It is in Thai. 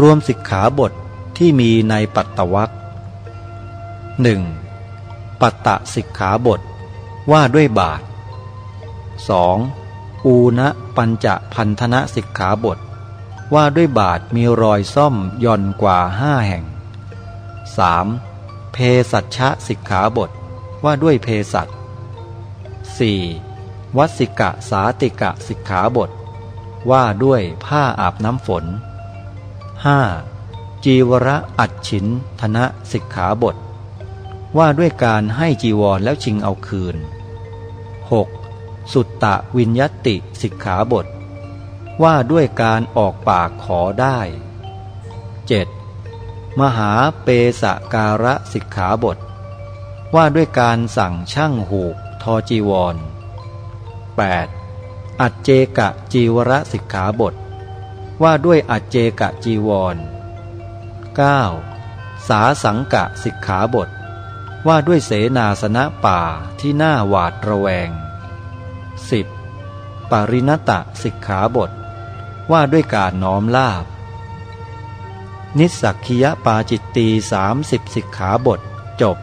รวมสิกขาบทที่มีในปัตตวัคหนึ่งปัตตะสิกขาบทว่าด้วยบาท 2. อูณปัญจพันธนะสิกขาบท ว่าด้วยบาทมีรอยซ่อมย่อนกว่าห้าแห่ง 3. เพสัชชะสิกขาบท ว่าด้วยเพสัต 4. วัสิกะสาติกะสิกขาบท ว่าด้วยผ้าอาบน้ำฝน 5. จีวระอัดฉินธนะสิกขาบท ว่าด้วยการให้จีวรแล้วชิงเอาคืน 6. สุตตะวิญยติสิกขาบท ว่าด้วยการออกปากขอได้ 7. มหาเปสการะสิกขาบท ว่าด้วยการสั่งช่างหูกทอจีวร 8. อัจเจกะจีวรสิกขาบท ว่าด้วยอจเจกะจีวร 9. สาสังกะสิกขาบท ว่าด้วยเสนาสนะป่าที่น่าหวาดระแวง 10. ปรินตะสิกขาบท ว่าด้วยการน้อมลาบ นิสสักคียปาจิตตีสามสิบสิกขาบทจบ